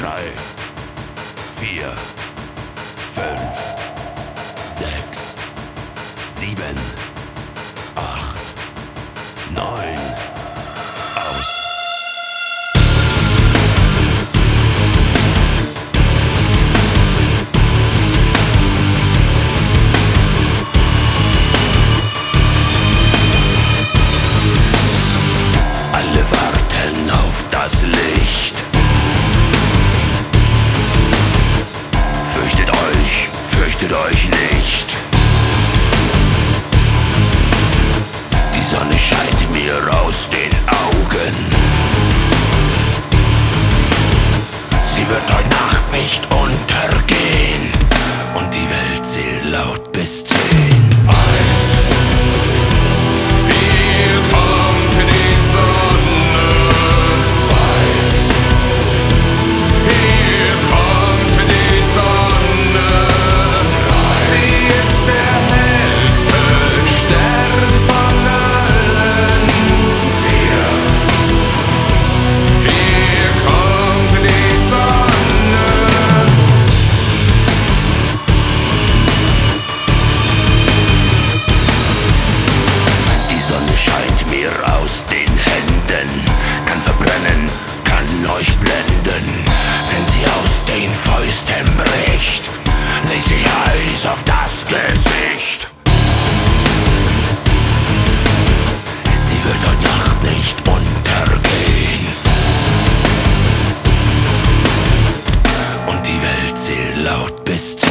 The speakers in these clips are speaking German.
drei, vier, fünf, sechs, sieben, acht, neun. nicht untergehen. Und die Welt sie laut bis zu laut bist.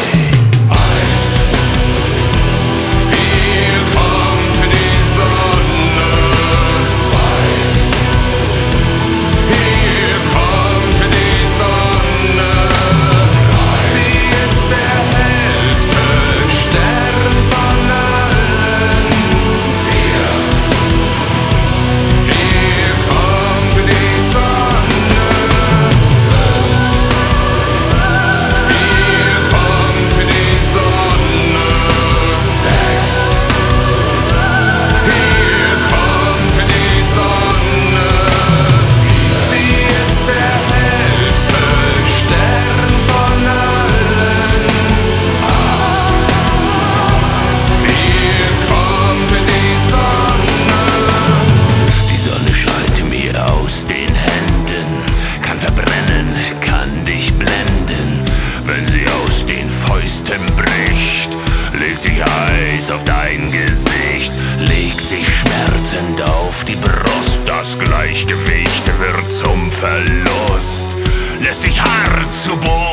Atem bricht, legt sich heiß auf dein Gesicht, legt sich schmerzend auf die Brust, das Gleichgewicht wird zum Verlust, lässt sich hart zu Boden.